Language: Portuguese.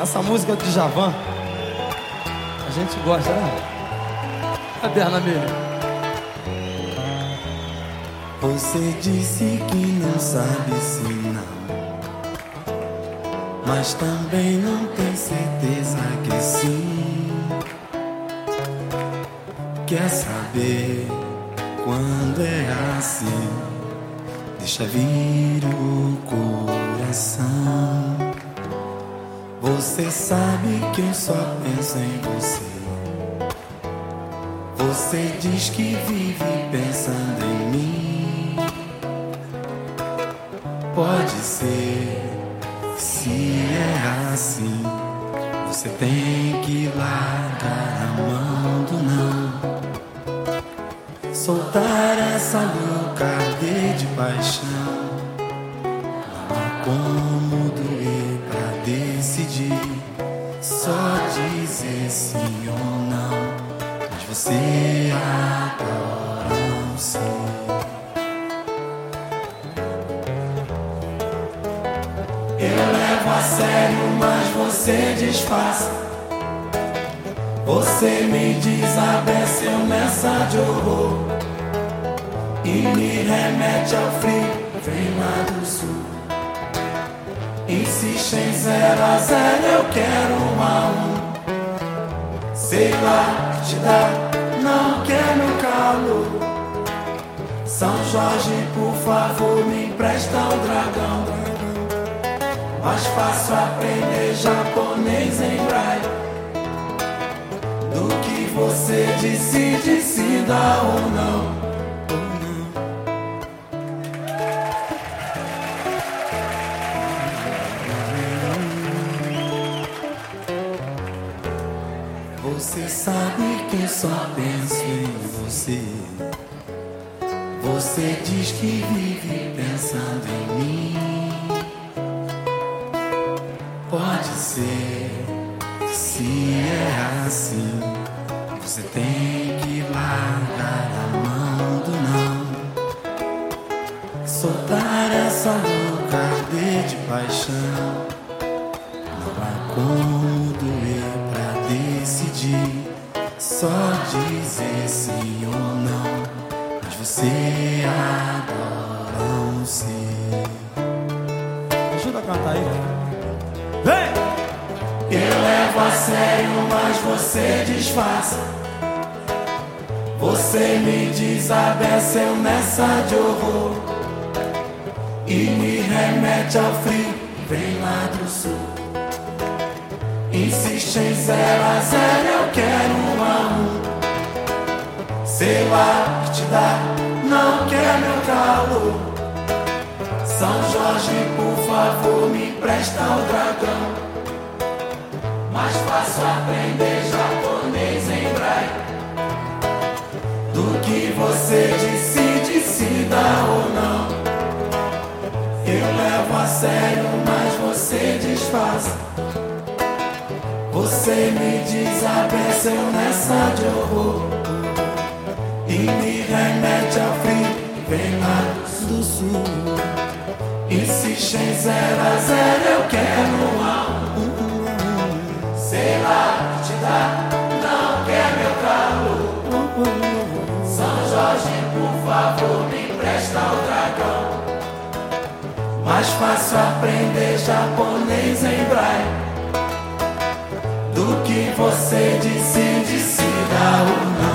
Essa música de Javan, a gente gosta, né? Cadê a Anamília? Você disse que não sabe se não, mas também não tem certeza que sim. Quer saber quando é assim? Deixa vir o coração. Você sabe que eu só penso em você. Você diz que vive pensando em mim. Pode ser, se é assim, você tem que largar a mão. Soltar essa louca de paixão. Não há como doer pra decidir. Só dizer sim ou não. Mas você adora um sim. Eu levo a sério, mas você disfarça. Você me desabece, eu nessa de horror. E me remete ao frio, lá do sul. Insiste em zero a zero, eu quero um a um. Sei lá te dá, não quer meu calo. São Jorge, por favor, me empresta o dragão. Mais fácil aprender japonês em braille do que você decide se dá ou não. Você sabe que só penso em você. Você diz que vive pensando em mim. Pode ser, se é assim, você tem que largar a mão do não. Soltar essa louca arder de paixão. Não há como doer pra decidir. Só dizer sim ou não. Mas você adora um sim. Ajuda a cantar aí. Vem! Eu levo a sério, mas você disfarça. Você me desabece, eu nessa de horror. E me remete ao frio, vem lá do sul. Insiste em zero a zero, eu quero um a um. Sei lá que te dá, não quer meu calor. São Jorge, por favor, me empresta o dragão. Mais fácil aprender japonês em braille do que você decide se dá ou não. Eu levo a sério, mas você disfarça. Você me desabece, eu nessa de horror. E me remete ao frio, vem lá do sul. Insiste em zero a zero, eu quero um Mais fácil aprender japonês em braille do que você decide se dá ou não.